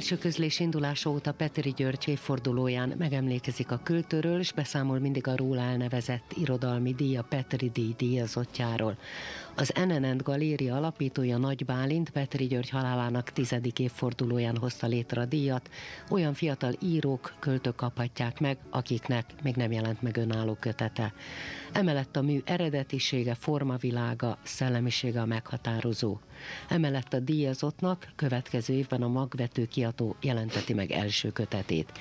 A belső közlés indulása óta Petri György évfordulóján megemlékezik a költőről, és beszámol mindig a róla elnevezett irodalmi díj, a Petri díj díjazottjáról. Az NNN Galéria alapítója Nagy Bálint Petri György halálának tizedik évfordulóján hozta létre a díjat. Olyan fiatal írók, költők kaphatják meg, akiknek még nem jelent meg önálló kötete. Emellett a mű eredetisége, formavilága, szellemisége a meghatározó. Emellett a díjazottnak következő évben a magvető kiadó jelenteti meg első kötetét.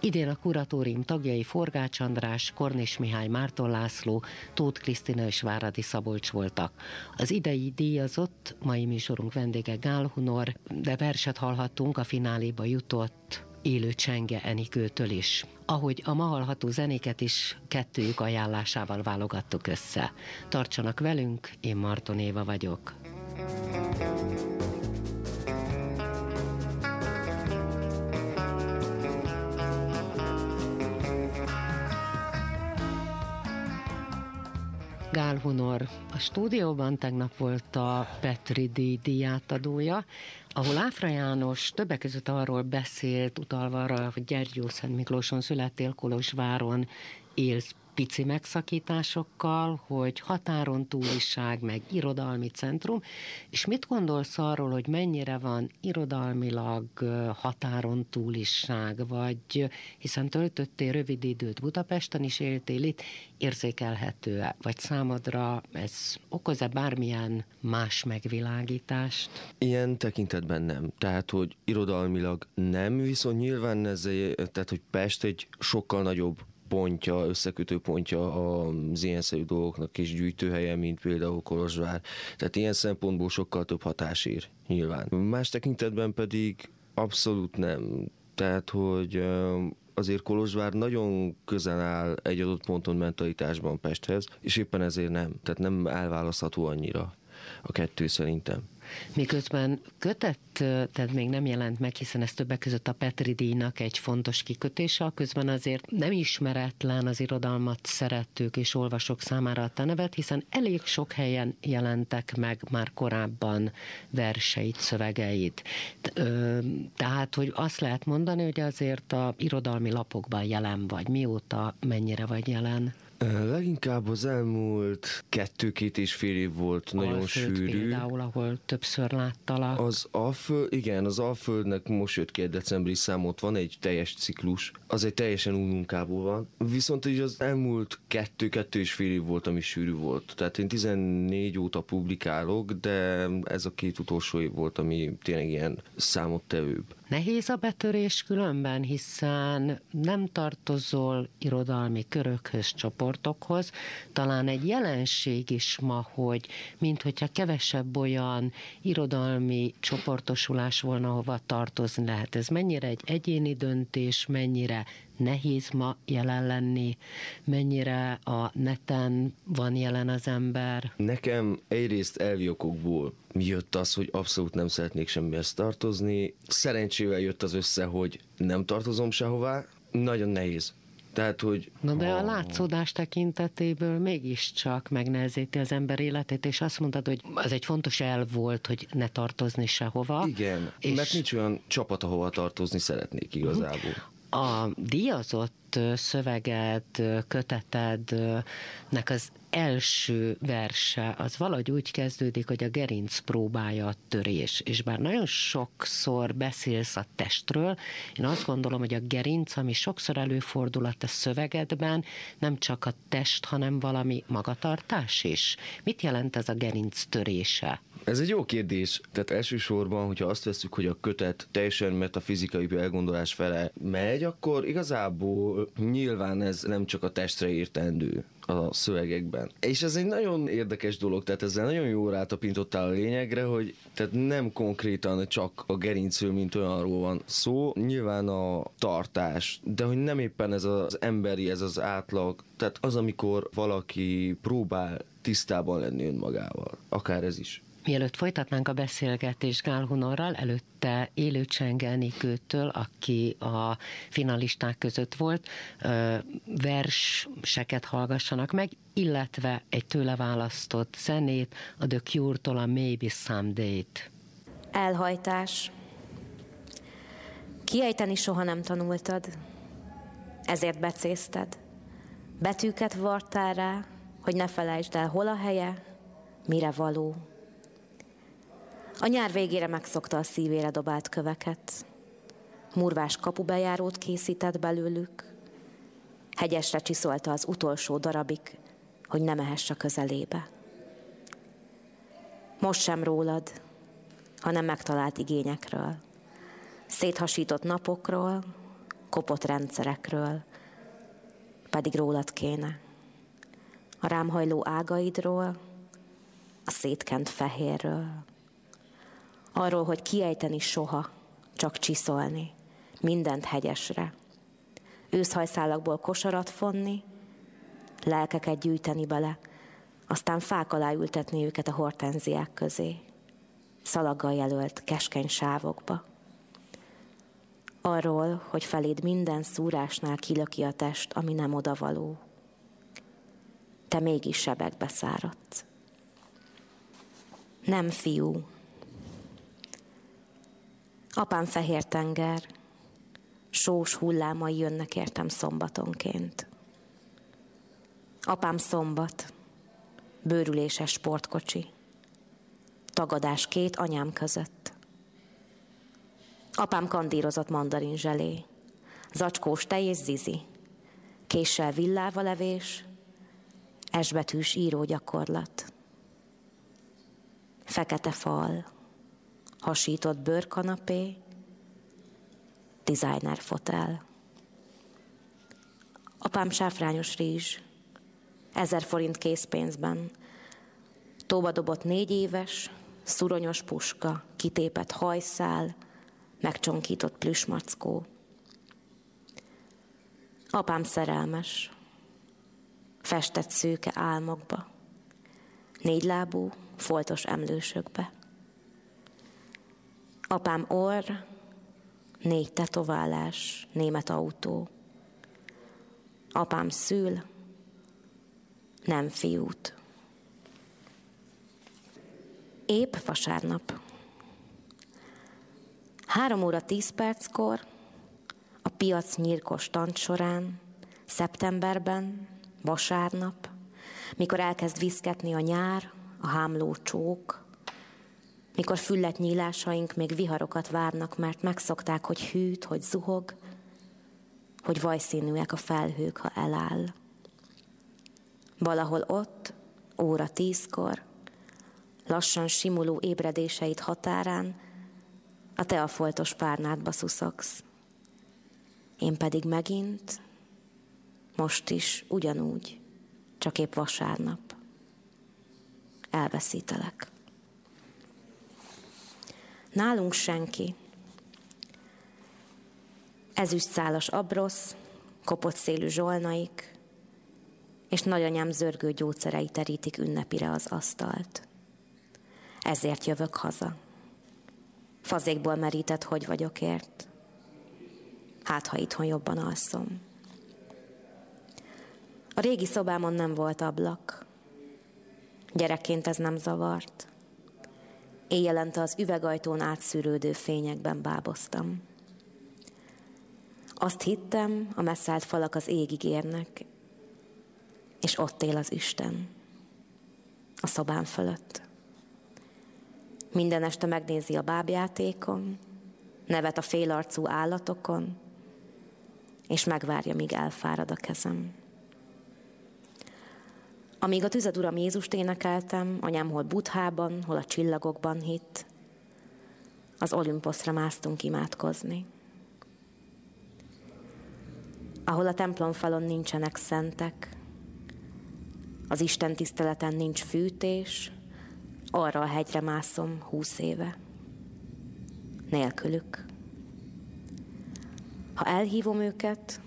Idén a kuratórium tagjai Forgács András, Kornis Mihály Márton László, Tóth Krisztina és Váradi Szabolcs voltak. Az idei díjazott, mai műsorunk vendége Gál Hunor, de verset hallhattunk, a fináléba jutott élő Csenge Enikőtől is. Ahogy a ma hallható zenéket is kettőjük ajánlásával válogattuk össze. Tartsanak velünk, én Marton Éva vagyok. Gál Hunor. A stúdióban tegnap volt a Petri díj díjátadója, ahol Áfra János többek között arról beszélt, utalva arra, hogy Gyergyó Szent Miklóson születtél Kolozsváron, élsz pici megszakításokkal, hogy határon túliság, meg irodalmi centrum, és mit gondolsz arról, hogy mennyire van irodalmilag határon túliság, vagy hiszen töltöttél rövid időt Budapesten is éltél itt, érzékelhető -e? Vagy számodra ez okoz-e bármilyen más megvilágítást? Ilyen tekintetben nem. Tehát, hogy irodalmilag nem, viszont nyilván ez, tehát, hogy Pest egy sokkal nagyobb pontja, összekötő pontja az ilyen-szerű dolgoknak és gyűjtőhelye, mint például Kolozsvár. Tehát ilyen szempontból sokkal több hatás ír, nyilván. Más tekintetben pedig abszolút nem. Tehát, hogy azért Kolozsvár nagyon közel áll egy adott ponton mentalitásban Pesthez, és éppen ezért nem. Tehát nem elválasztható annyira a kettő szerintem. Miközben kötett, tehát még nem jelent meg, hiszen ez többek között a Petri díjnak egy fontos kikötése, közben azért nem ismeretlen az irodalmat szeretők és olvasók számára a te nevet, hiszen elég sok helyen jelentek meg már korábban verseit, szövegeit. Tehát, hogy azt lehet mondani, hogy azért a irodalmi lapokban jelen vagy. Mióta, mennyire vagy jelen? Leginkább az elmúlt kettő-két és fél év volt Alföld nagyon sűrű. például, ahol többször láttalak. Az Alföld, igen, az Alföldnek most jött ki egy decemberi számot, van egy teljes ciklus, az egy teljesen új munkából van. Viszont így az elmúlt kettő-kettő és fél év volt, ami sűrű volt. Tehát én 14 óta publikálok, de ez a két utolsó év volt, ami tényleg ilyen számottevőbb. Nehéz a betörés különben, hiszen nem tartozol irodalmi körökhöz, csoportokhoz. Talán egy jelenség is ma, hogy minthogyha kevesebb olyan irodalmi csoportosulás volna, hova tartozni lehet. Ez mennyire egy egyéni döntés, mennyire nehéz ma jelen lenni, mennyire a neten van jelen az ember? Nekem egyrészt elvi okokból jött az, hogy abszolút nem szeretnék semmihez tartozni. Szerencsével jött az össze, hogy nem tartozom sehová. Nagyon nehéz. Tehát, hogy... Na de a látszódás tekintetéből mégiscsak megnehezíti az ember életét, és azt mondtad, hogy az egy fontos el volt, hogy ne tartozni sehova. Igen, és... mert nincs olyan csapat, ahova tartozni szeretnék igazából. A díjazott szöveged, kötetednek az első verse az valahogy úgy kezdődik, hogy a gerinc próbája a törés, és bár nagyon sokszor beszélsz a testről, én azt gondolom, hogy a gerinc, ami sokszor előfordul a te szövegedben, nem csak a test, hanem valami magatartás is. Mit jelent ez a gerinc törése? Ez egy jó kérdés. Tehát elsősorban, hogyha azt veszük, hogy a kötet teljesen metafizikai elgondolás fele megy, akkor igazából nyilván ez nem csak a testre értendő. a szövegekben. És ez egy nagyon érdekes dolog, tehát ezzel nagyon jól rátapintottál a lényegre, hogy tehát nem konkrétan csak a gerincő, mint olyanról van szó, nyilván a tartás, de hogy nem éppen ez az emberi, ez az átlag, tehát az, amikor valaki próbál tisztában lenni önmagával, akár ez is. Mielőtt folytatnánk a beszélgetést Gál Hunorral, előtte élő Csengelnikőtől, aki a finalisták között volt, verseket hallgassanak meg, illetve egy tőle választott zenét, a The Cure-tól a Maybe Someday-t. Elhajtás. Kiejteni soha nem tanultad, ezért becézted. Betűket vartál rá, hogy ne felejtsd el, hol a helye, mire való. A nyár végére megszokta a szívére dobált köveket. Murvás kapubejárót készített belőlük. Hegyesre csiszolta az utolsó darabig, hogy ne mehess a közelébe. Most sem rólad, hanem megtalált igényekről. Széthasított napokról, kopott rendszerekről, pedig rólad kéne. A rám hajló ágaidról, a szétkent fehérről arról, hogy kiejteni soha, csak csiszolni, mindent hegyesre. Őszhajszálakból kosarat fonni, lelkeket gyűjteni bele, aztán fák alá ültetni őket a hortenziák közé, szalaggal jelölt keskeny sávokba. Arról, hogy feléd minden szúrásnál kilöki a test, ami nem odavaló. Te mégis sebekbe száradsz. Nem fiú, Apám fehér tenger, sós hullámai jönnek értem szombatonként. Apám szombat, bőrüléses sportkocsi, tagadás két anyám között. Apám kandírozott mandarin zselé, zacskós tej és zizi, késsel villáva levés, esbetűs írógyakorlat. Fekete fal, hasított bőrkanapé, designer fotel. Apám sáfrányos rizs, ezer forint készpénzben, tóba dobott négy éves, szuronyos puska, kitépett hajszál, megcsonkított plüsmackó. Apám szerelmes, festett szőke álmokba, négylábú, foltos emlősökbe. Apám orr, négy tetoválás, német autó. Apám szül, nem fiút. Épp vasárnap. Három óra tíz perckor a piac nyírkos tant során, szeptemberben, vasárnap, mikor elkezd viszketni a nyár, a hámló csók, mikor füllet nyílásaink még viharokat várnak, mert megszokták, hogy hűt, hogy zuhog, hogy vajszínűek a felhők, ha eláll. Valahol ott, óra tízkor, lassan simuló ébredéseit határán, a te a foltos párnádba szuszogsz. Én pedig megint, most is ugyanúgy, csak épp vasárnap. Elveszítelek. Nálunk senki. Ezüstszálas abrosz, kopott szélű zsolnaik, és nagyanyám zörgő gyógyszerei terítik ünnepire az asztalt. Ezért jövök haza. Fazékból merített, hogy vagyok ért. Hát, ha itthon jobban alszom. A régi szobámon nem volt ablak. Gyerekként ez nem zavart. Éjjelente az üvegajtón átszűrődő fényekben báboztam. Azt hittem, a messzelt falak az égig érnek, és ott él az Isten, a szobám fölött. Minden este megnézi a bábjátékon, nevet a félarcú állatokon, és megvárja, míg elfárad a kezem. Amíg a tüzed Uram Jézust énekeltem, anyám hol Buthában, hol a csillagokban hitt, az Olimposzra másztunk imádkozni. Ahol a templomfalon nincsenek szentek, az Isten tiszteleten nincs fűtés, arra a hegyre mászom húsz éve. Nélkülük. Ha elhívom őket,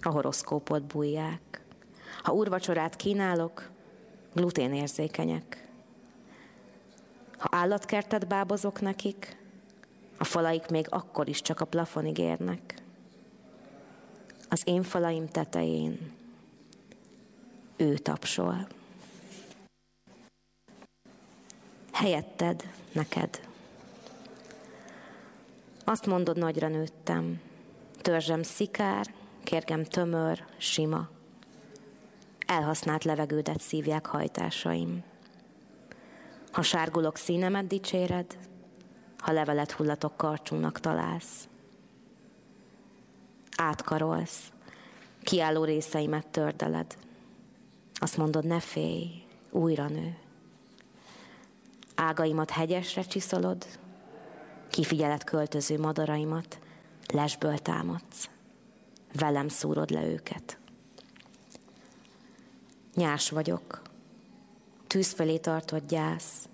a horoszkópot bújják. Ha úrvacsorát kínálok, gluténérzékenyek. Ha állatkertet bábozok nekik, a falaik még akkor is csak a plafonig érnek. Az én falaim tetején ő tapsol. Helyetted neked. Azt mondod, nagyra nőttem, törzsem szikár, kérgem tömör, sima. Elhasznált levegődet szívják hajtásaim. Ha sárgulok színemet dicséred, ha levelet hullatok karcsúnak találsz. Átkarolsz, kiálló részeimet tördeled. Azt mondod, ne félj, újra nő. Ágaimat hegyesre csiszolod, kifigyelet költöző madaraimat, lesből támadsz. Velem szúrod le őket. Nyás vagyok, tűz felé tartott gyász,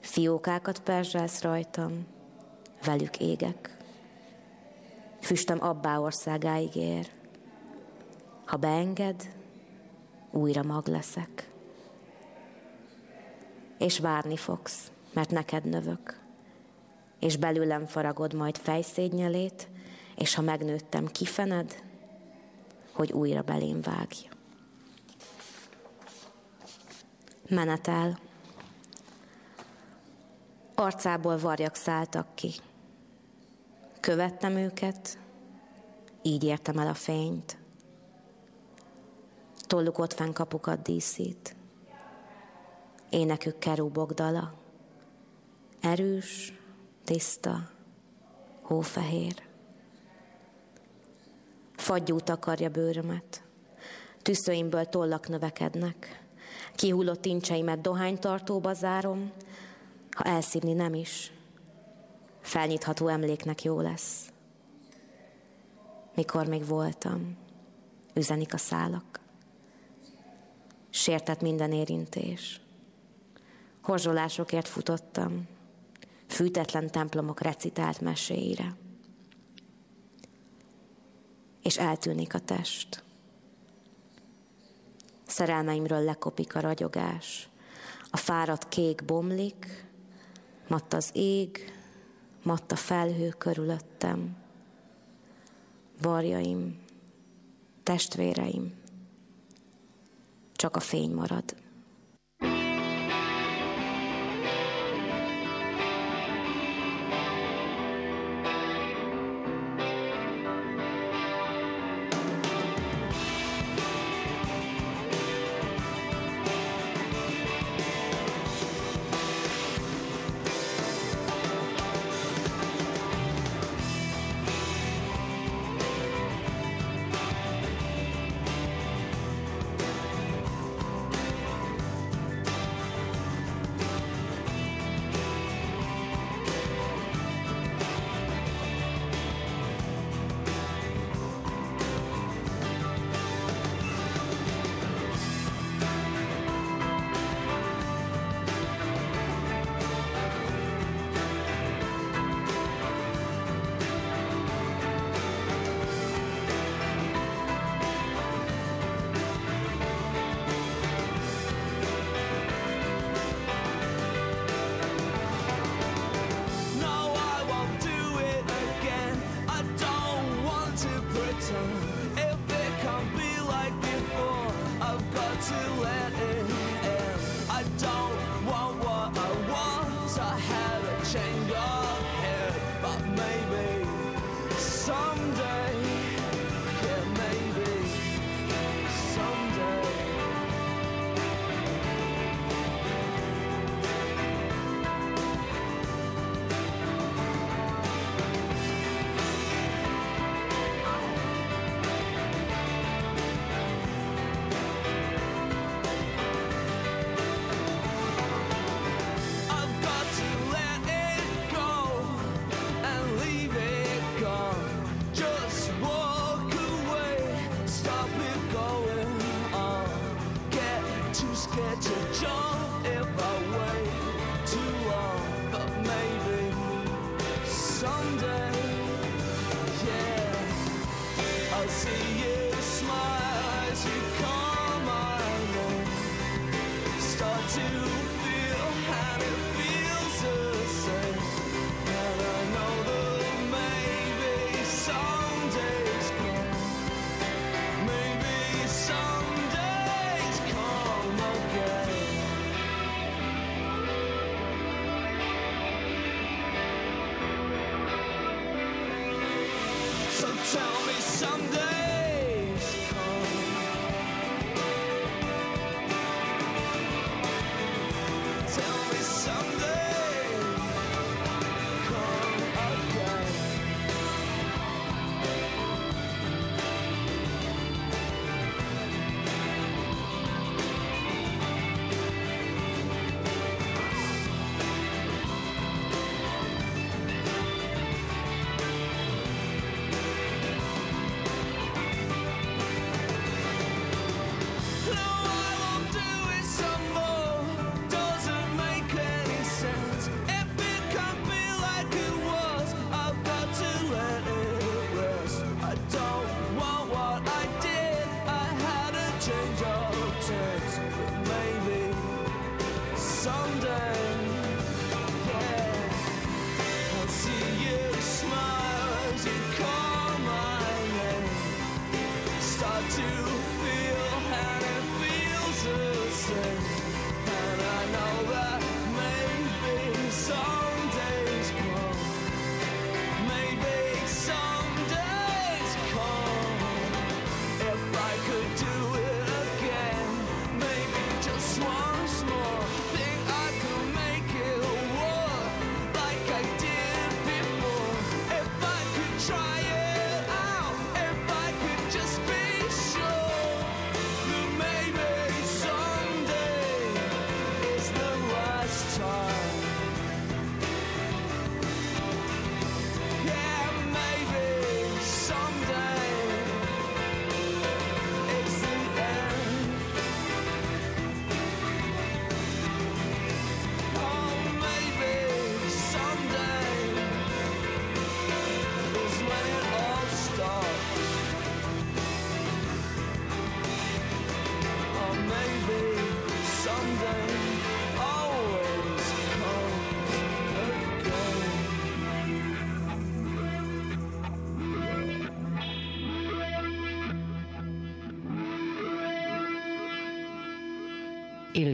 Fiókákat perzselsz rajtam, velük égek. Füstem abbá országáig ér. Ha beenged, újra mag leszek. És várni fogsz, mert neked növök. És belőlem faragod majd fejszédnyelét, és ha megnőttem, kifened, hogy újra belém vágja. Menetel. Arcából varjak szálltak ki. Követtem őket, így értem el a fényt. Tolluk ott fenn kapukat díszít. Énekük kerúbok dala. Erős, tiszta, hófehér. Fagyú takarja bőrömet. Tüszőimből tollak növekednek. Kihullott incseimet dohánytartóba zárom, ha elszívni nem is, felnyitható emléknek jó lesz. Mikor még voltam, üzenik a szálak. Sértett minden érintés. Horzsolásokért futottam, fűtetlen templomok recitált meséire. És eltűnik a test. Szerelmeimről lekopik a ragyogás. A fáradt kék bomlik, matt az ég, matt a felhő körülöttem. Varjaim, testvéreim, csak a fény marad.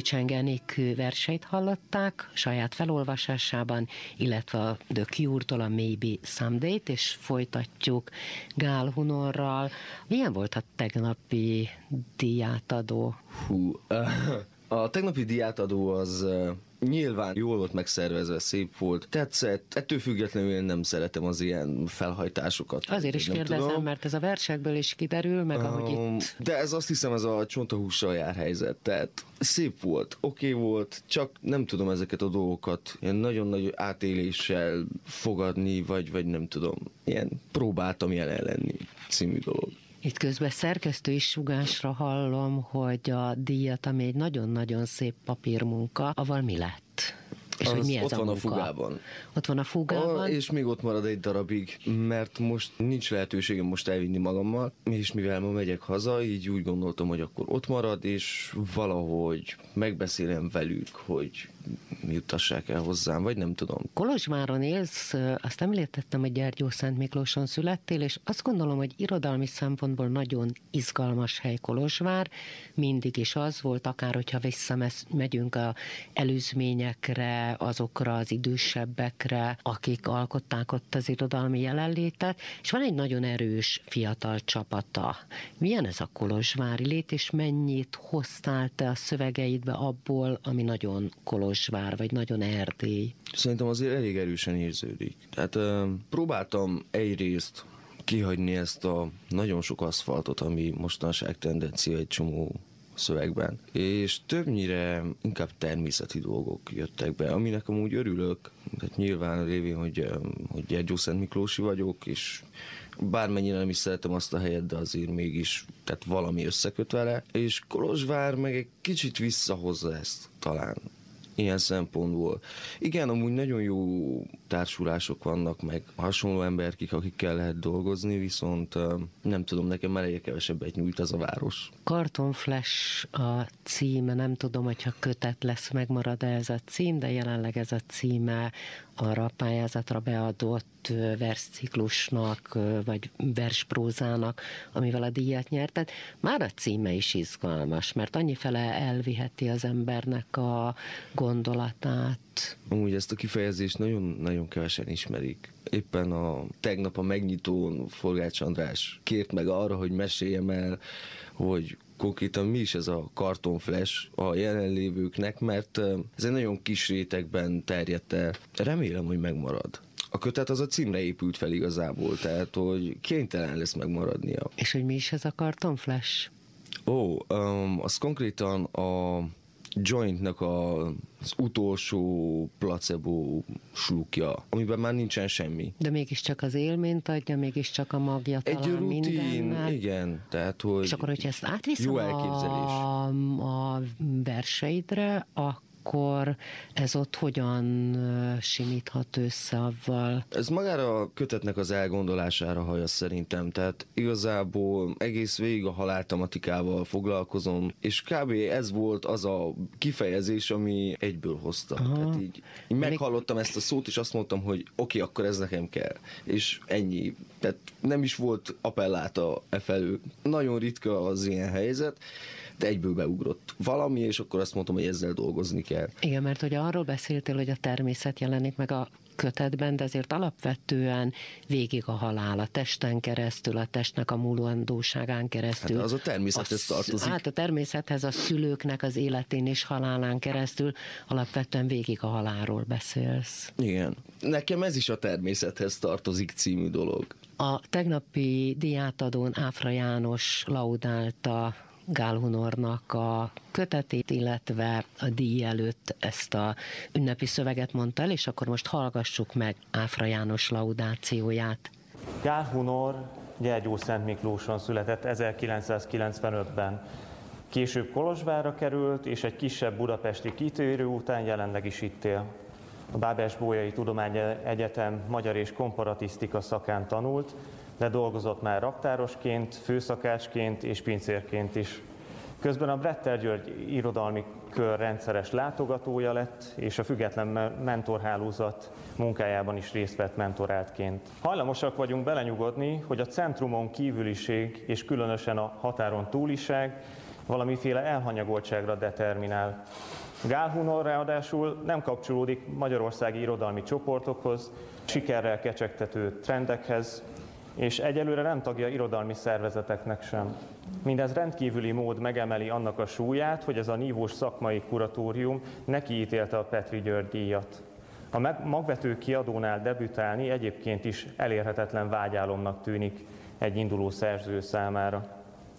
Élőcsenge Enikő verseit hallották saját felolvasásában, illetve a The Cure-tól a Maybe Someday-t, és folytatjuk Gál Hunorral. Milyen volt a tegnapi diátadó? Hú, a tegnapi diátadó az Nyilván jól volt megszervezve, szép volt, tetszett. Ettől függetlenül én nem szeretem az ilyen felhajtásokat. Azért is kérdezem, tudom. mert ez a versekből is kiderül, meg ahogy um, itt... De ez azt hiszem, ez a csontahússal jár helyzet. Tehát szép volt, oké okay volt, csak nem tudom ezeket a dolgokat ilyen nagyon nagy átéléssel fogadni, vagy, vagy nem tudom, ilyen próbáltam jelen lenni című dolog. Itt közben szerkesztői sugásra hallom, hogy a díjat, ami egy nagyon-nagyon szép papírmunka, aval mi lett? És az hogy mi ez ott a van munka? a fugában. Ott van a fugában. A, és még ott marad egy darabig, mert most nincs lehetőségem most elvinni magammal, és mivel ma megyek haza, így úgy gondoltam, hogy akkor ott marad, és valahogy megbeszélem velük, hogy juttassák el hozzám, vagy nem tudom. Kolozsváron élsz, azt említettem, hogy Gyergyó Szent Miklóson születtél, és azt gondolom, hogy irodalmi szempontból nagyon izgalmas hely Kolozsvár, mindig is az volt, akár hogyha visszamegyünk a előzményekre, azokra az idősebbekre, akik alkották ott az irodalmi jelenlétet, és van egy nagyon erős fiatal csapata. Milyen ez a kolozsvári lét, és mennyit hoztál te a szövegeidbe abból, ami nagyon Kolozsvár, vagy nagyon Erdély? Szerintem azért elég erősen érződik. Tehát próbáltam egyrészt kihagyni ezt a nagyon sok aszfaltot, ami mostanság tendencia egy csomó szövegben. És többnyire inkább természeti dolgok jöttek be, aminek amúgy örülök, tehát nyilván révén, hogy, hogy Gyergyó Szent Miklósi vagyok, és bármennyire nem is szeretem azt a helyet, de azért mégis tehát valami összeköt vele, és Kolozsvár meg egy kicsit visszahozza ezt talán ilyen szempontból. Igen, amúgy nagyon jó társulások vannak, meg hasonló emberkik, akikkel lehet dolgozni, viszont nem tudom, nekem már egyre kevesebbet nyújt ez a város. Carton Flash a címe, nem tudom, hogyha kötet lesz, megmarad -e ez a cím, de jelenleg ez a címe arra a pályázatra beadott versciklusnak, vagy versprózának, amivel a díjat nyerted. Már a címe is izgalmas, mert annyifele elviheti az embernek a gondolatát. Amúgy ezt a kifejezést nagyon-nagyon kevesen ismerik. Éppen a tegnap a megnyitón Forgács András kért meg arra, hogy meséljem el, hogy konkrétan mi is ez a kartonflash a jelenlévőknek, mert ez egy nagyon kis rétegben terjedt el. Remélem, hogy megmarad. A kötet az a címre épült fel igazából, tehát hogy kénytelen lesz megmaradnia. És hogy mi is ez a kartonflash? Ó, um, az konkrétan a jointnak a, az utolsó placebo slukja, amiben már nincsen semmi. De mégiscsak az élményt adja, mégiscsak a magja Egy talán rutin, mindennel. igen. Tehát, hogy És akkor, hogyha ezt átviszem jó elképzelés. A, a verseidre, akkor akkor ez ott hogyan simíthat össze avval? Ez magára a kötetnek az elgondolására haja szerintem, tehát igazából egész végig a haláltematikával foglalkozom, és kb. ez volt az a kifejezés, ami egyből hozta. Aha. Tehát így, így meghallottam ezt a szót, és azt mondtam, hogy oké, okay, akkor ez nekem kell. És ennyi. Tehát nem is volt appelláta e felül. Nagyon ritka az ilyen helyzet, de egyből beugrott valami, és akkor azt mondtam, hogy ezzel dolgozni kell. Igen, mert hogy arról beszéltél, hogy a természet jelenik meg a kötetben, de azért alapvetően végig a halál, a testen keresztül, a testnek a múlandóságán keresztül. Hát az a természethez tartozik. Hát a természethez, a szülőknek az életén és halálán keresztül alapvetően végig a halálról beszélsz. Igen. Nekem ez is a természethez tartozik című dolog. A tegnapi diátadón Áfra János laudálta Gálhunornak a kötetét, illetve a díj előtt ezt a ünnepi szöveget mondta el, és akkor most hallgassuk meg Áfra János laudációját. Gál Hunor Gyergyó Szent Miklóson született 1995-ben. Később Kolozsvárra került, és egy kisebb budapesti kitérő után jelenleg is itt él. A Bábes Bójai Tudományegyetem magyar és komparatisztika szakán tanult, de dolgozott már raktárosként, főszakácsként és pincérként is. Közben a Bretter György irodalmi kör rendszeres látogatója lett, és a független mentorhálózat munkájában is részt vett mentoráltként. Hajlamosak vagyunk belenyugodni, hogy a centrumon kívüliség és különösen a határon túliság valamiféle elhanyagoltságra determinál. Gál Hunor ráadásul nem kapcsolódik magyarországi irodalmi csoportokhoz, sikerrel kecsegtető trendekhez, és egyelőre nem tagja irodalmi szervezeteknek sem. Mindez rendkívüli mód megemeli annak a súlyát, hogy ez a nívós szakmai kuratórium nekiítélte a Petri György díjat. A magvető kiadónál debütálni egyébként is elérhetetlen vágyálomnak tűnik egy induló szerző számára.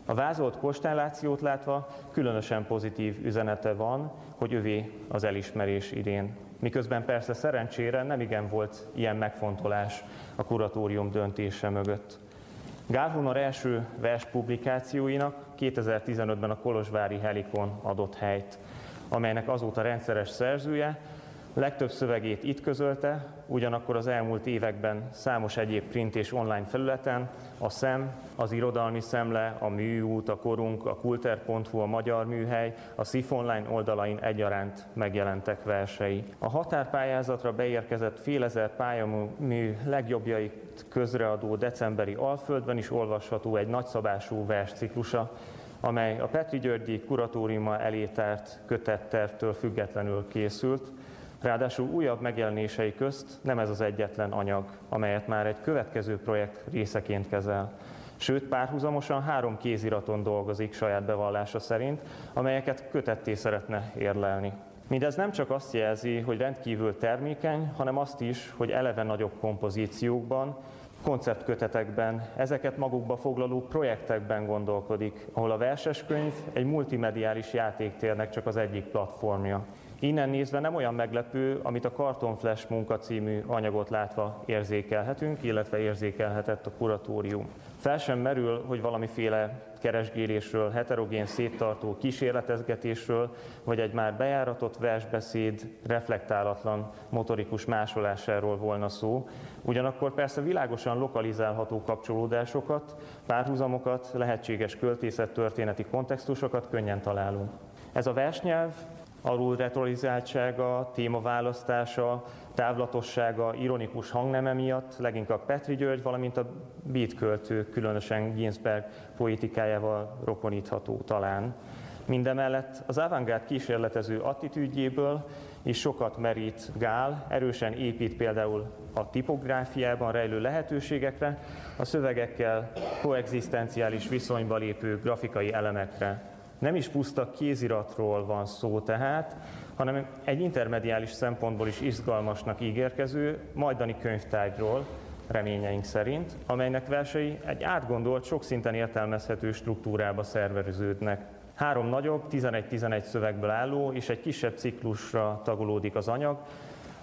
A vázolt konstellációt látva különösen pozitív üzenete van, hogy övé az elismerés idén. Miközben persze szerencsére nem igen volt ilyen megfontolás a kuratórium döntése mögött. Gál Hunor első vers publikációinak 2015-ben a Kolozsvári Helikon adott helyt, amelynek azóta rendszeres szerzője, Legtöbb szövegét itt közölte, ugyanakkor az elmúlt években számos egyéb print és online felületen a SZEM, az Irodalmi Szemle, a Műút, a Korunk, a Kulter.hu, a Magyar Műhely, a SZIF online oldalain egyaránt megjelentek versei. A határpályázatra beérkezett fél ezer pályamű legjobbjait közreadó decemberi Alföldben is olvasható egy nagyszabású versciklusa, amely a Petri Györgyi kuratóriuma elétárt kötettervtől függetlenül készült, Ráadásul újabb megjelenései közt nem ez az egyetlen anyag, amelyet már egy következő projekt részeként kezel. Sőt, párhuzamosan három kéziraton dolgozik saját bevallása szerint, amelyeket kötetté szeretne érlelni. Mindez nem csak azt jelzi, hogy rendkívül termékeny, hanem azt is, hogy eleve nagyobb kompozíciókban, konceptkötetekben, ezeket magukba foglaló projektekben gondolkodik, ahol a verseskönyv egy multimediális játéktérnek csak az egyik platformja. Innen nézve nem olyan meglepő, amit a Carton Flash munka című anyagot látva érzékelhetünk, illetve érzékelhetett a kuratórium. Fel sem merül, hogy valamiféle keresgélésről, heterogén széttartó kísérletezgetésről, vagy egy már bejáratott versbeszéd reflektálatlan motorikus másolásáról volna szó. Ugyanakkor persze világosan lokalizálható kapcsolódásokat, párhuzamokat, lehetséges költészet kontextusokat könnyen találunk. Ez a versnyelv alul retrorizáltsága, témaválasztása, távlatossága, ironikus hangneme miatt leginkább Petri György, valamint a beat költő, különösen Ginsberg poétikájával rokonítható talán. Mindemellett az avantgárd kísérletező attitűdjéből is sokat merít Gál, erősen épít például a tipográfiában rejlő lehetőségekre, a szövegekkel koexisztenciális viszonyba lépő grafikai elemekre. Nem is puszta kéziratról van szó tehát, hanem egy intermediális szempontból is izgalmasnak ígérkező majdani könyvtárgyról, reményeink szerint, amelynek versei egy átgondolt, sokszinten értelmezhető struktúrába szerveződnek. Három nagyobb, 11-11 szövegből álló és egy kisebb ciklusra tagolódik az anyag,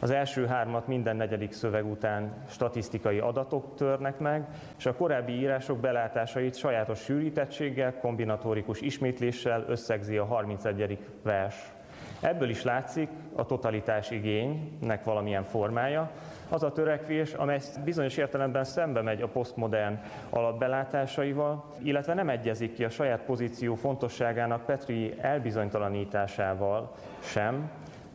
az első hármat minden negyedik szöveg után statisztikai adatok törnek meg, és a korábbi írások belátásait sajátos sűrítettséggel, kombinatórikus ismétléssel összegzi a 31. vers. Ebből is látszik a totalitás igénynek valamilyen formája, az a törekvés, amely bizonyos értelemben szembe megy a posztmodern alapbelátásaival, illetve nem egyezik ki a saját pozíció fontosságának Petri elbizonytalanításával sem,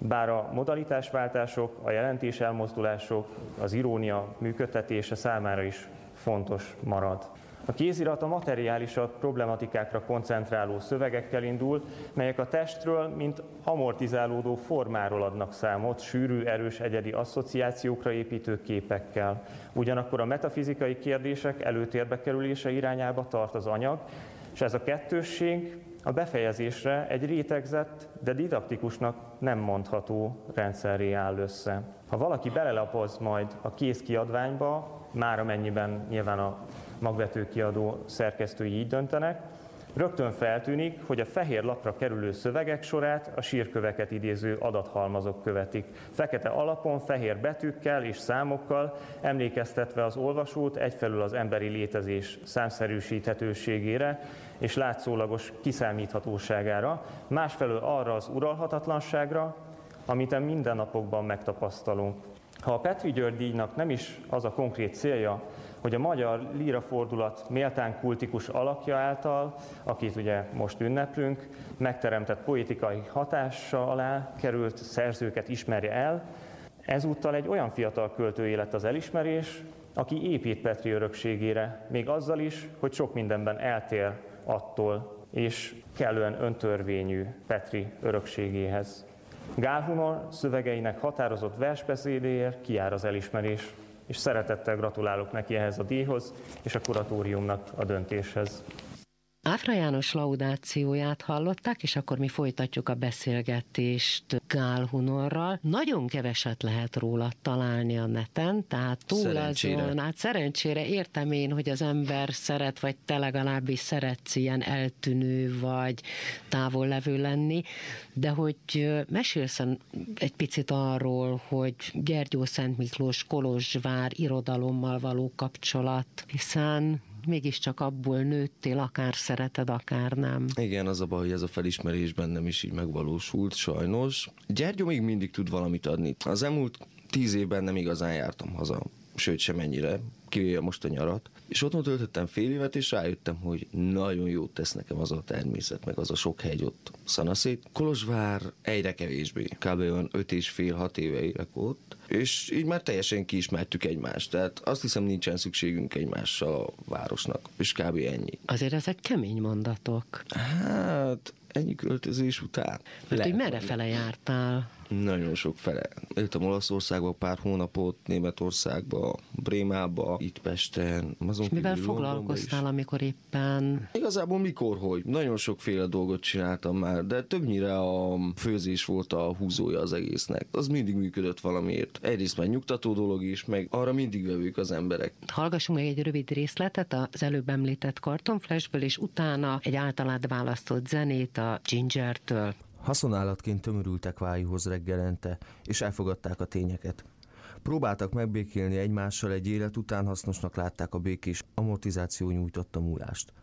bár a modalitásváltások, a jelentés elmozdulások, az irónia működtetése számára is fontos marad. A kézirat a materiálisabb problematikákra koncentráló szövegekkel indul, melyek a testről, mint amortizálódó formáról adnak számot, sűrű, erős egyedi asszociációkra építő képekkel. Ugyanakkor a metafizikai kérdések előtérbe kerülése irányába tart az anyag, és ez a kettősség a befejezésre egy rétegzett, de didaktikusnak nem mondható rendszerré áll össze. Ha valaki belelapoz majd a kész kiadványba, már amennyiben nyilván a magvető kiadó szerkesztői így döntenek, Rögtön feltűnik, hogy a fehér lapra kerülő szövegek sorát a sírköveket idéző adathalmazok követik. Fekete alapon, fehér betűkkel és számokkal emlékeztetve az olvasót egyfelől az emberi létezés számszerűsíthetőségére és látszólagos kiszámíthatóságára, másfelől arra az uralhatatlanságra, amit minden napokban megtapasztalunk. Ha a Petri György díjnak nem is az a konkrét célja, hogy a magyar lírafordulat méltán kultikus alakja által, akit ugye most ünneplünk, megteremtett poétikai hatása alá került szerzőket ismerje el, ezúttal egy olyan fiatal költői lett az elismerés, aki épít Petri örökségére, még azzal is, hogy sok mindenben eltér attól, és kellően öntörvényű Petri örökségéhez. Gál Hunor szövegeinek határozott versbeszédéért kiár az elismerés, és szeretettel gratulálok neki ehhez a díjhoz és a kuratóriumnak a döntéshez. Áfra János laudációját hallották, és akkor mi folytatjuk a beszélgetést Gál Hunorral. Nagyon keveset lehet róla találni a neten, tehát túl szerencsére. azon, hát szerencsére értem én, hogy az ember szeret, vagy te legalábbis szeretsz ilyen eltűnő, vagy távol levő lenni, de hogy mesélsz egy picit arról, hogy Gyergyó Szent Miklós Kolozsvár irodalommal való kapcsolat, hiszen mégiscsak abból nőttél, akár szereted, akár nem. Igen, az a baj, hogy ez a felismerés bennem is így megvalósult, sajnos. Gyergyó még mindig tud valamit adni. Az elmúlt tíz évben nem igazán jártam haza, sőt sem ennyire, kivéve most a nyarat. És otthon töltöttem fél évet, és rájöttem, hogy nagyon jót tesz nekem az a természet, meg az a sok hegy ott szanaszét. Kolozsvár egyre kevésbé, kb. olyan öt és fél, hat éve élek ott, és így már teljesen kiismertük egymást. Tehát azt hiszem nincsen szükségünk egymással a városnak, és kb. ennyi. Azért ezek kemény mondatok. Hát, ennyi költözés után. Hát, hogy merre fele jártál? Nagyon sok fele. Éltem Olaszországban pár hónapot, Németországba, Brémába, itt Pesten. Azon És mivel foglalkoztál, amikor éppen... Igazából mikor, hogy? Nagyon sokféle dolgot csináltam már, de többnyire a főzés volt a húzója az egésznek. Az mindig működött valamiért. Egyrészt már nyugtató dolog is, meg arra mindig vevők az emberek. Hallgassunk meg egy rövid részletet az előbb említett kartonflashből, és utána egy általad választott zenét a Ginger-től. Haszonállatként tömörültek vájúhoz reggelente, és elfogadták a tényeket. Próbáltak megbékélni egymással egy élet után hasznosnak látták a békés amortizáció nyújtotta múlást.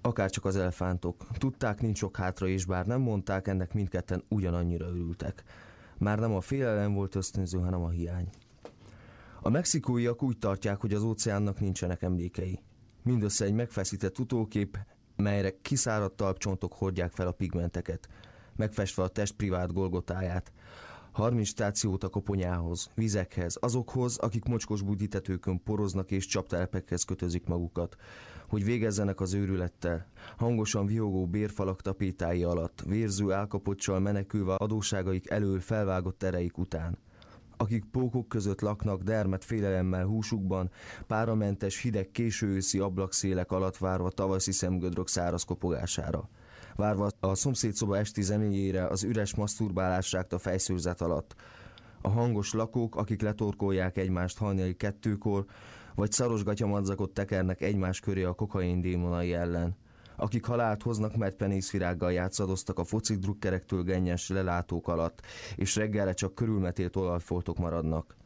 Akárcsak az elefántok. Tudták, nincs sok hátra, és bár nem mondták, ennek mindketten ugyanannyira örültek. Már nem a félelem volt ösztönző, hanem a hiány. A mexikóiak úgy tartják, hogy az óceánnak nincsenek emlékei. Mindössze egy megfeszített utókép, melyre kiszáradt talpcsontok hordják fel a pigmenteket – megfestve a test privát golgotáját. 30 stációt a koponyához, vizekhez, azokhoz, akik mocskos buditetőkön poroznak és csaptelepekhez kötözik magukat, hogy végezzenek az őrülettel, hangosan vihogó bérfalak tapétái alatt, vérző álkapocsal menekülve adóságaik elől felvágott ereik után. Akik pókok között laknak dermet félelemmel húsukban, páramentes hideg késő őszi ablakszélek alatt várva tavaszi szemgödrök száraz kopogására várva a szomszédszoba esti zenéjére az üres maszturbálás a fejszőrzet alatt. A hangos lakók, akik letorkolják egymást hajnali kettőkor, vagy szaros gatyamadzakot tekernek egymás köré a kokain démonai ellen akik halált hoznak, mert penészvirággal játszadoztak a foci drukkerektől gennyes lelátók alatt, és reggelre csak körülmetélt olajfoltok maradnak.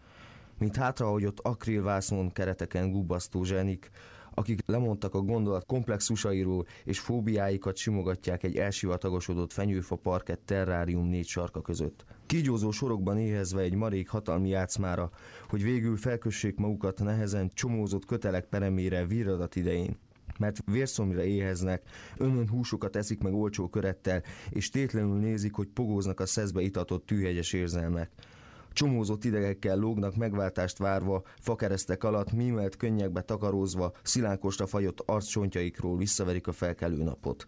Mint hátrahagyott akrilvászon kereteken gubbasztó zsenik, akik lemondtak a gondolat komplexusairól és fóbiáikat simogatják egy elsivatagosodott fenyőfa parkett terrárium négy sarka között. Kígyózó sorokban éhezve egy marék hatalmi játszmára, hogy végül felkössék magukat nehezen csomózott kötelek peremére virradat idején mert vérszomra éheznek, önön húsokat eszik meg olcsó körettel, és tétlenül nézik, hogy pogóznak a szeszbe itatott tűhegyes érzelmek. Csomózott idegekkel lógnak megváltást várva, fakeresztek alatt, mímelt könnyekbe takarózva, szilánkosra fajott arccsontjaikról visszaverik a felkelő napot.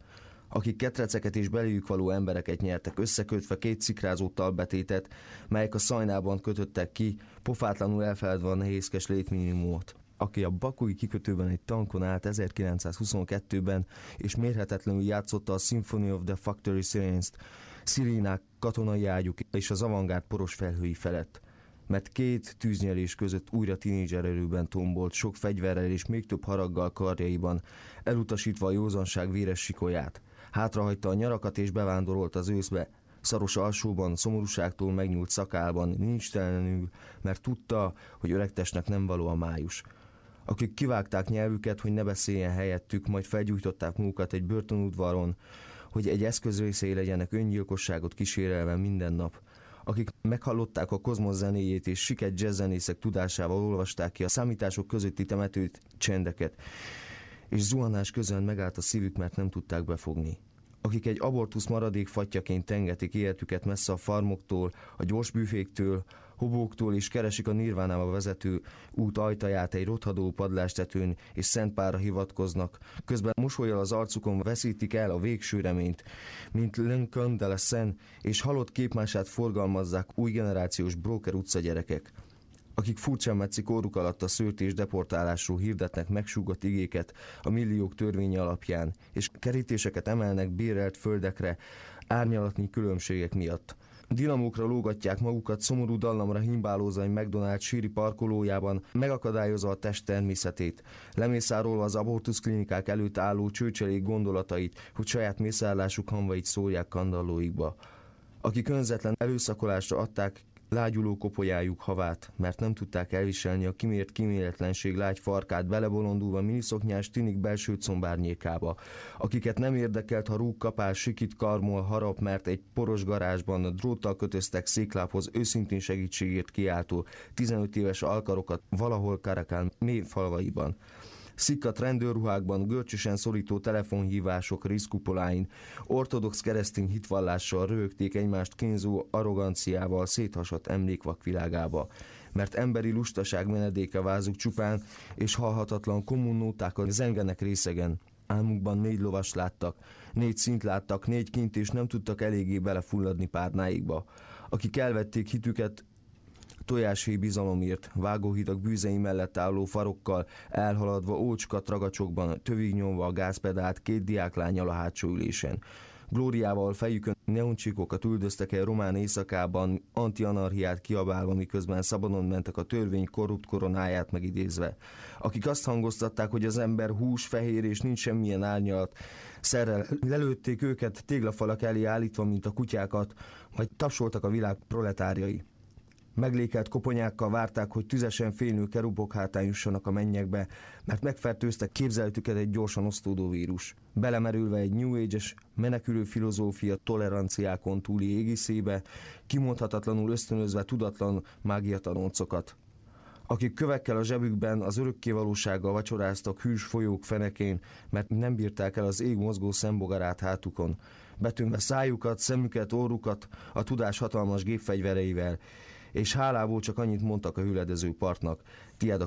Akik ketreceket és beléjük való embereket nyertek összekötve két szikrázó talbetétet, melyek a szajnában kötöttek ki, pofátlanul elfeledve a nehézkes létminimumot. Aki a Bakui kikötőben egy tankon állt 1922-ben, és mérhetetlenül játszotta a Symphony of the Factory Sirens-t, szirénák, katonai ágyuk és az avangárd poros felhői felett. Mert két tűznyelés között újra tinédzser erőben tombolt, sok fegyverrel és még több haraggal karjaiban, elutasítva a józanság véres sikolyát. Hátrahagyta a nyarakat és bevándorolt az őszbe, szaros alsóban, szomorúságtól megnyúlt szakálban, nincs telenül, mert tudta, hogy öregtesnek nem való a május akik kivágták nyelvüket, hogy ne beszéljen helyettük, majd felgyújtották magukat egy börtönudvaron, hogy egy eszközrészé legyenek öngyilkosságot kísérelve minden nap, akik meghallották a kozmosz zenéjét és siket jazzzenészek tudásával olvasták ki a számítások közötti temetőt csendeket, és zuhanás közön megállt a szívük, mert nem tudták befogni. akik egy abortusz maradék fatyaként tengetik életüket messze a farmoktól, a gyorsbüféktől, hobóktól és keresik a nirvánába vezető út ajtaját egy rothadó padlástetőn és szentpára hivatkoznak. Közben mosolyal az arcukon veszítik el a végső reményt, mint Lincoln de la Seine, és halott képmását forgalmazzák új generációs broker utca gyerekek akik furcsán metszik orruk alatt a szőrt és deportálásról hirdetnek megsúgott igéket a milliók törvénye alapján, és kerítéseket emelnek bérelt földekre árnyalatnyi különbségek miatt. Dinamókra lógatják magukat, szomorú dallamra himbálózva egy McDonald's síri parkolójában, megakadályozva a test természetét, lemészárolva az abortuszklinikák előtt álló csőcselék gondolatait, hogy saját mészárlásuk hanvait szórják kandallóikba. Akik önzetlen előszakolásra adták lágyuló kopolyájuk havát, mert nem tudták elviselni a kimért kiméletlenség lágy farkát belebolondulva miniszoknyás tinik belső combárnyékába, akiket nem érdekelt, ha rúgkapás, sikit karmol, harap, mert egy poros garázsban a dróttal kötöztek székláphoz őszintén segítségért kiáltó 15 éves alkarokat valahol Karakán mély falvaiban szikkat rendőrruhákban, görcsösen szorító telefonhívások riszkupoláin, ortodox keresztény hitvallással rögték egymást kínzó arroganciával széthasadt emlékvak világába mert emberi lustaság menedéke vázuk csupán, és halhatatlan kommunótákat zengenek részegen. Álmukban négy lovas láttak, négy szint láttak, négy kint, és nem tudtak eléggé belefulladni párnáikba. Akik elvették hitüket, tojáshéj bizalomért, vágóhidak bűzei mellett álló farokkal, elhaladva ócska tragacsokban, tövig nyomva a gázpedált két diáklányal a hátsó ülésen. Glóriával fejükön neoncsikokat üldöztek el román éjszakában, antianarhiát kiabálva, miközben szabadon mentek a törvény korrupt koronáját megidézve. Akik azt hangoztatták, hogy az ember hús, fehér és nincs semmilyen árnyalat, szerrel lelőtték őket téglafalak elé állítva, mint a kutyákat, majd tapsoltak a világ proletárjai. Meglékelt koponyákkal várták, hogy tüzesen félnő kerubok hátán jussanak a mennyekbe, mert megfertőztek képzeltüket egy gyorsan osztódó vírus. Belemerülve egy New Age-es, menekülő filozófia toleranciákon túli égiszébe, kimondhatatlanul ösztönözve tudatlan mágiatanoncokat akik kövekkel a zsebükben az örökkévalósággal vacsoráztak hűs folyók fenekén, mert nem bírták el az ég mozgó szembogarát hátukon, betűnve szájukat, szemüket, órukat a tudás hatalmas gépfegyvereivel, és hálából csak annyit mondtak a hüledező partnak, tied a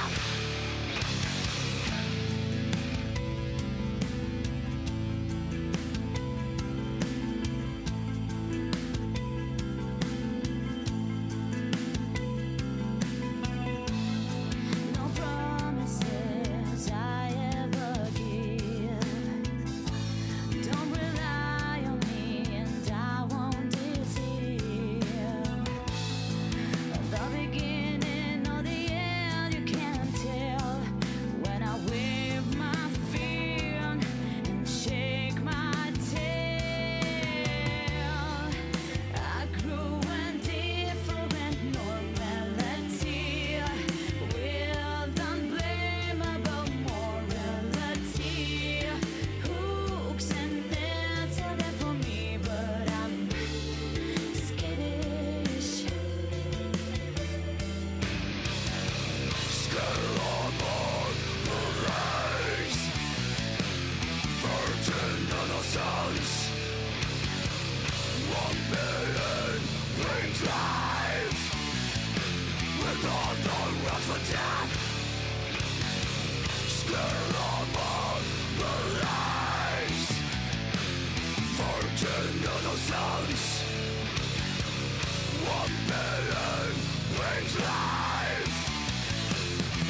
One million brings life.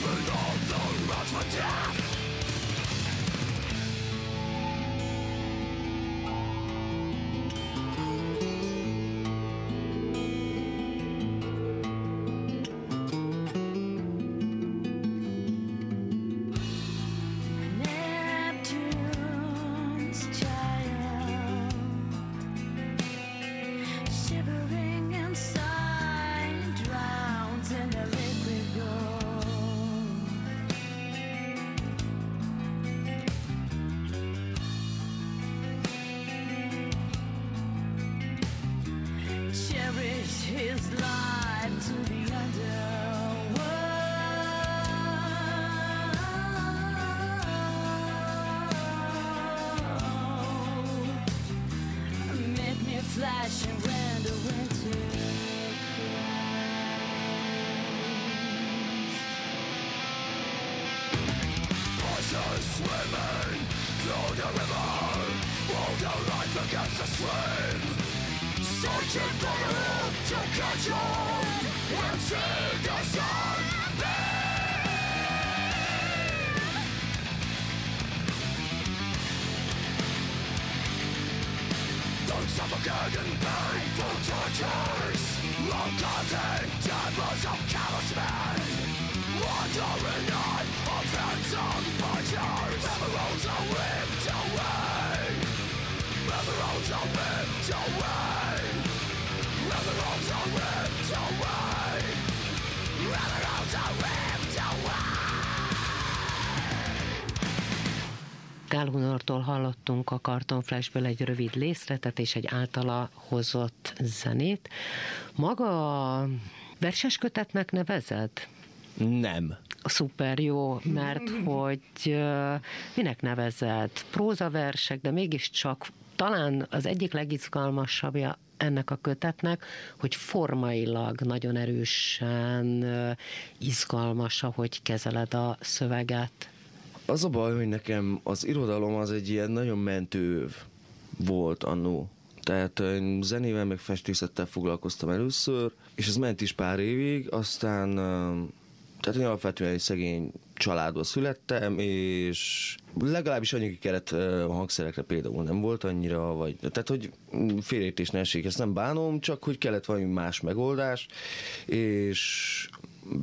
And all the rats for death Gál Hunortól hallottunk a Carton Flashből egy rövid lészretet és egy általa hozott zenét. Maga a verses kötetnek nevezed? Nem. Szuper jó, mert hogy minek nevezed? Prózaversek, de mégiscsak talán az egyik legizgalmasabbja ennek a kötetnek, hogy formailag nagyon erősen izgalmas, ahogy kezeled a szöveget. Az a baj, hogy nekem az irodalom az egy ilyen nagyon mentőv volt annó. Tehát zenével meg festészettel foglalkoztam először, és ez ment is pár évig, aztán tehát én alapvetően egy szegény családba születtem, és legalábbis anyagi keret a hangszerekre például nem volt annyira, vagy, tehát hogy félértés ne esik, ezt nem bánom, csak hogy kellett valami más megoldás, és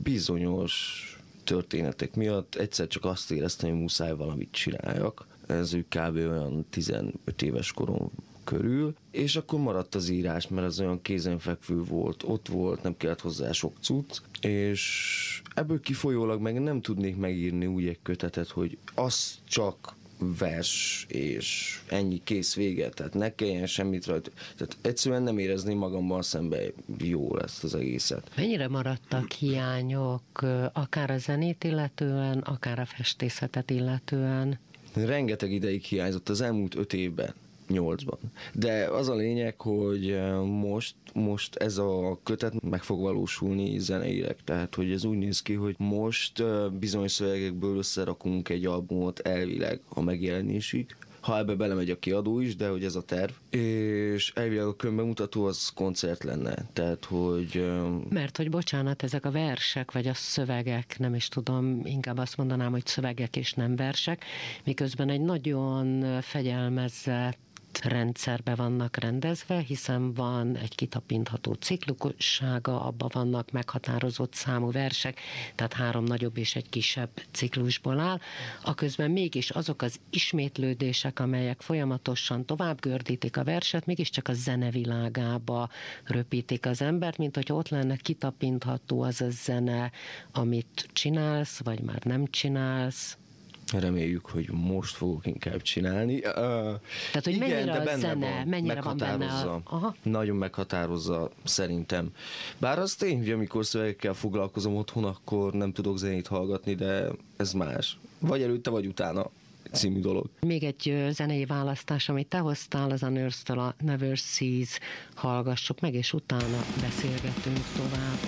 bizonyos történetek miatt egyszer csak azt éreztem, hogy muszáj valamit csináljak. Ez ő kb. olyan 15 éves korom körül, és akkor maradt az írás, mert az olyan kézenfekvő volt, ott volt, nem kellett hozzá sok cucc, és ebből kifolyólag meg nem tudnék megírni úgy egy kötetet, hogy az csak vers, és ennyi kész vége, tehát ne kelljen semmit rajta. Tehát egyszerűen nem érezném magamban szembe jó lesz az egészet. Mennyire maradtak hiányok, akár a zenét illetően, akár a festészetet illetően? Rengeteg ideig hiányzott az elmúlt öt évben. 8-ban. De az a lényeg, hogy eh, most, most ez a kötet meg fog valósulni zeneileg, tehát hogy ez úgy néz ki, hogy most eh, bizonyos szövegekből összerakunk egy albumot elvileg a megjelenésig, ha ebbe belemegy a kiadó is, de hogy ez a terv. És elvileg a könyvbemutató az koncert lenne, tehát hogy... Mert hogy bocsánat, ezek a versek, vagy a szövegek, nem is tudom, inkább azt mondanám, hogy szövegek és nem versek, miközben egy nagyon fegyelmezett rendszerbe vannak rendezve, hiszen van egy kitapintható ciklussága, abban vannak meghatározott számú versek, tehát három nagyobb és egy kisebb ciklusból áll. A közben mégis azok az ismétlődések, amelyek folyamatosan tovább gördítik a verset, mégiscsak a zenevilágába röpítik az embert, mint hogy ott lenne kitapintható az a zene, amit csinálsz, vagy már nem csinálsz, Reméljük, hogy most fogok inkább csinálni. Uh, Tehát, hogy igen, mennyire de benne a zene, van, mennyire van benne a... Aha. Nagyon meghatározza szerintem. Bár az tény, hogy amikor szövegekkel foglalkozom otthon, akkor nem tudok zenét hallgatni, de ez más. Vagy előtte, vagy utána című dolog. Még egy zenei választás, amit te hoztál, az a nurse a Never Sees, hallgassuk meg, és utána beszélgetünk tovább.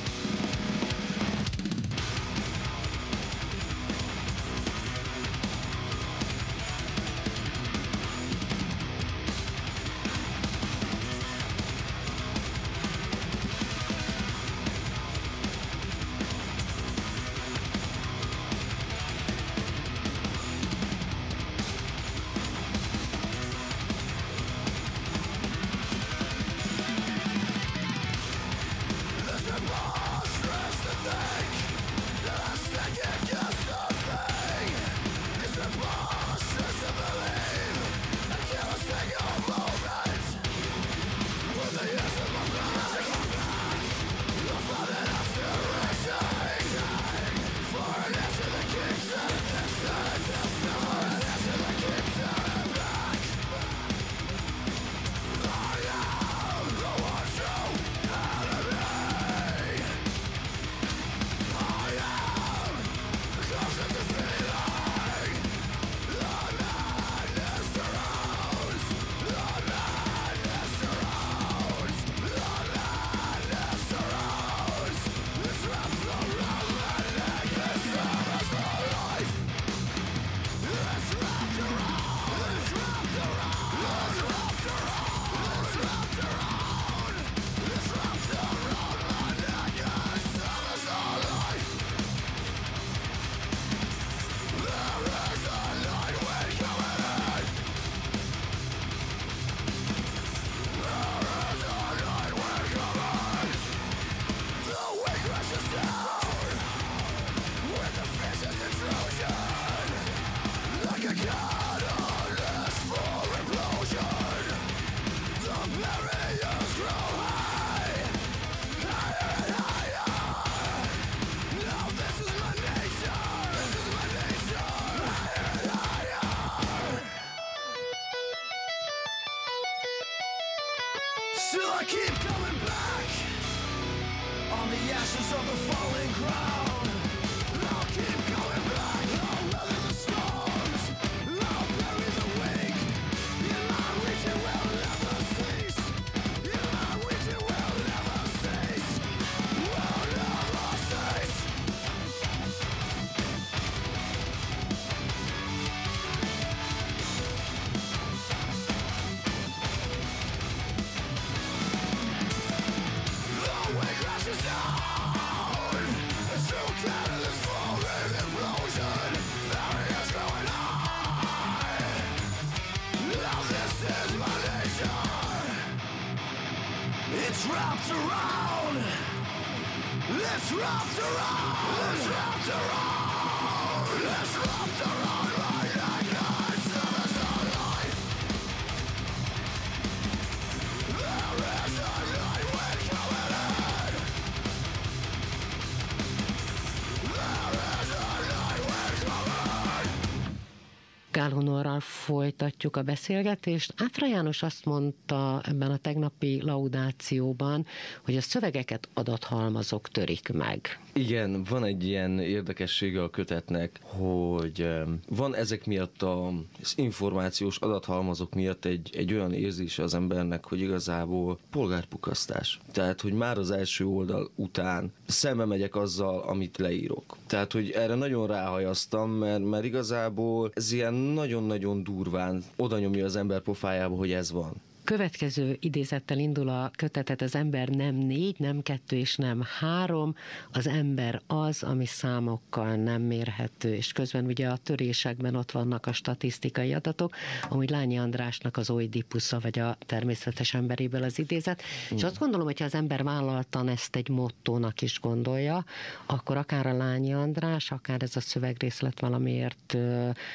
чего folytatjuk a beszélgetést. Áfra János azt mondta ebben a tegnapi laudációban, hogy a szövegeket adathalmazok törik meg. Igen, van egy ilyen érdekessége a kötetnek, hogy van ezek miatt az információs adathalmazok miatt egy, egy olyan érzése az embernek, hogy igazából polgárpukasztás. Tehát, hogy már az első oldal után szembe megyek azzal, amit leírok. Tehát, hogy erre nagyon ráhajaztam, mert, mert igazából ez ilyen nagyon-nagyon durván oda nyomja az ember pofájába, hogy ez van következő idézettel indul a kötetet, az ember nem négy, nem kettő és nem három, az ember az, ami számokkal nem mérhető, és közben ugye a törésekben ott vannak a statisztikai adatok, amúgy Lányi Andrásnak az Oidipusza, vagy a természetes emberéből az idézet, mm. és azt gondolom, hogyha az ember vállaltan ezt egy mottónak is gondolja, akkor akár a Lányi András, akár ez a szövegrészlet valamiért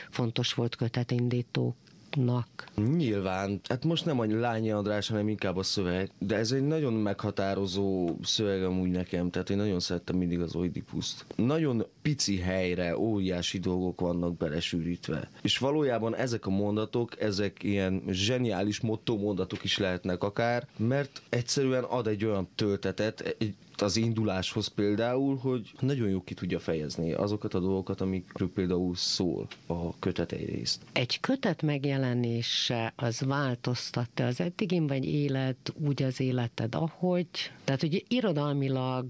fontos volt kötetindítók Nak. Nyilván, hát most nem a Lányi András, hanem inkább a szöveg, de ez egy nagyon meghatározó szöveg amúgy nekem, tehát én nagyon szerettem mindig az Oidipuszt. Nagyon pici helyre óriási dolgok vannak belesűrítve. És valójában ezek a mondatok, ezek ilyen zseniális motto mondatok is lehetnek akár, mert egyszerűen ad egy olyan töltetet, egy az induláshoz például, hogy nagyon jó ki tudja fejezni azokat a dolgokat, amikről például szól a kötet részt. Egy kötet megjelenése az változtatta az eddigin, vagy élet úgy az életed, ahogy? Tehát, hogy irodalmilag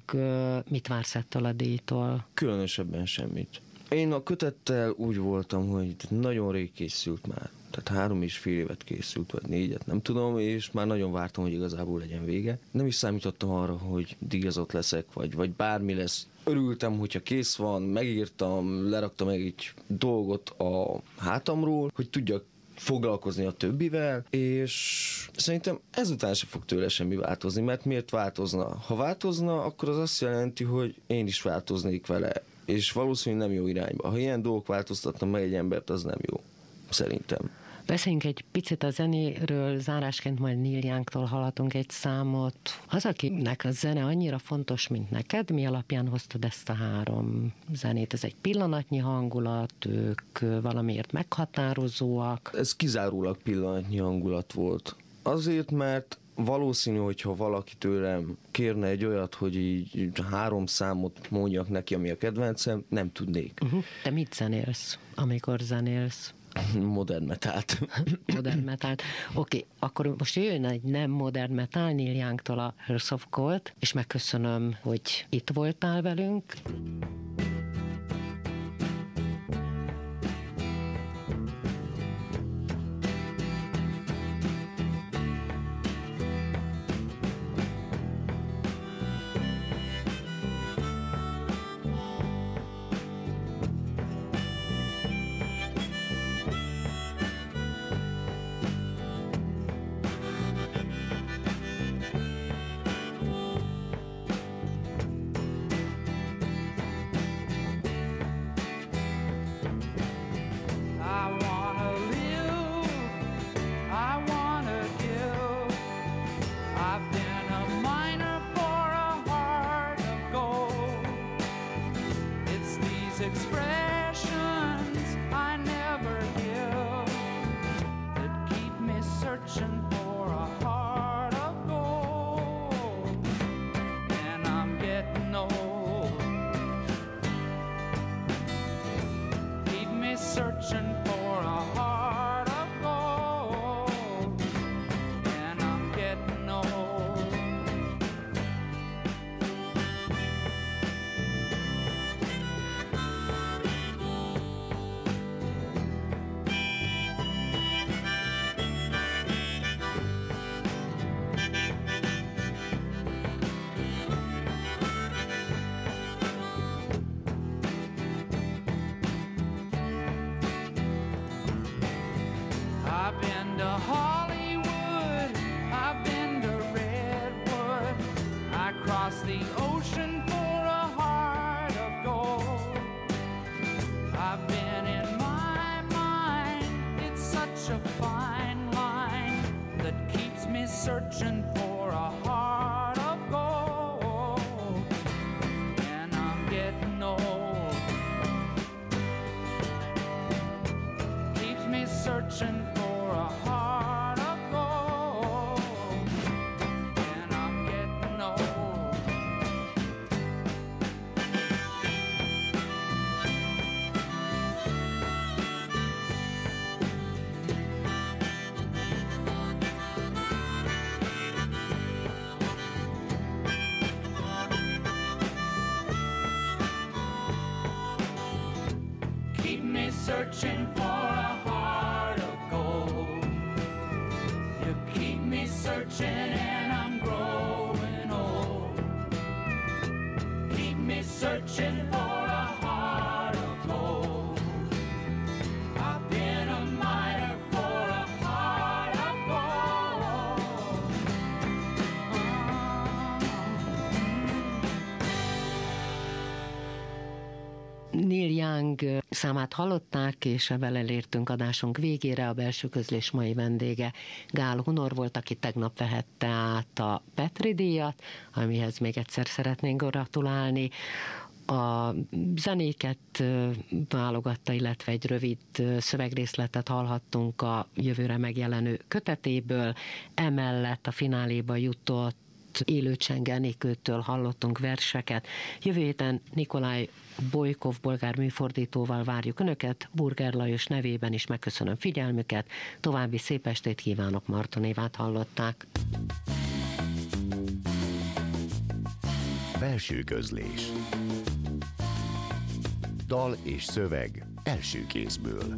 mit vársz ettől a díjtól? Különösebben semmit. Én a kötettel úgy voltam, hogy nagyon rég készült már tehát három és fél évet készült, vagy négyet, nem tudom, és már nagyon vártam, hogy igazából legyen vége. Nem is számítottam arra, hogy díjazott leszek, vagy, vagy bármi lesz. Örültem, hogyha kész van, megírtam, leraktam egy dolgot a hátamról, hogy tudjak foglalkozni a többivel, és szerintem ezután se fog tőle semmi változni, mert miért változna? Ha változna, akkor az azt jelenti, hogy én is változnék vele, és valószínűleg nem jó irányba. Ha ilyen dolgok változtatnak meg egy embert, az nem jó. Szerintem. Beszéljünk egy picit a zenéről, zárásként majd Neil Young-tól hallhatunk egy számot. Az, akinek a zene annyira fontos, mint neked, mi alapján hoztad ezt a három zenét? Ez egy pillanatnyi hangulat, ők valamiért meghatározóak? Ez kizárólag pillanatnyi hangulat volt. Azért, mert valószínű, hogyha valaki tőlem kérne egy olyat, hogy így három számot mondjak neki, ami a kedvencem, nem tudnék. Uh-huh. Te mit zenélsz, amikor zenélsz? Modern metált. modern metált. Oké, okay, akkor most jöjjön egy nem modern metal Neil Young-tól a Hearth és megköszönöm, hogy itt voltál velünk. Számát hallották, és vele elértünk adásunk végére. A belső közlés mai vendége Gál Hunor volt, aki tegnap vehette át a Petri díjat, amihez még egyszer szeretnénk gratulálni a zenéket válogatta, illetve egy rövid szövegrészletet hallhattunk a jövőre megjelenő kötetéből, emellett a fináléba jutott élő Csengelnékőtől hallottunk verseket. Jövő héten Nikolaj Bolykov bolgár műfordítóval várjuk Önöket, Burger Lajos nevében is megköszönöm figyelmüket, további szép estét kívánok, Martonévát hallották. Belső közlés. Dal és szöveg első kézből.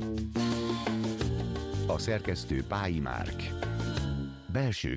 A szerkesztő Pályi Márk. Belső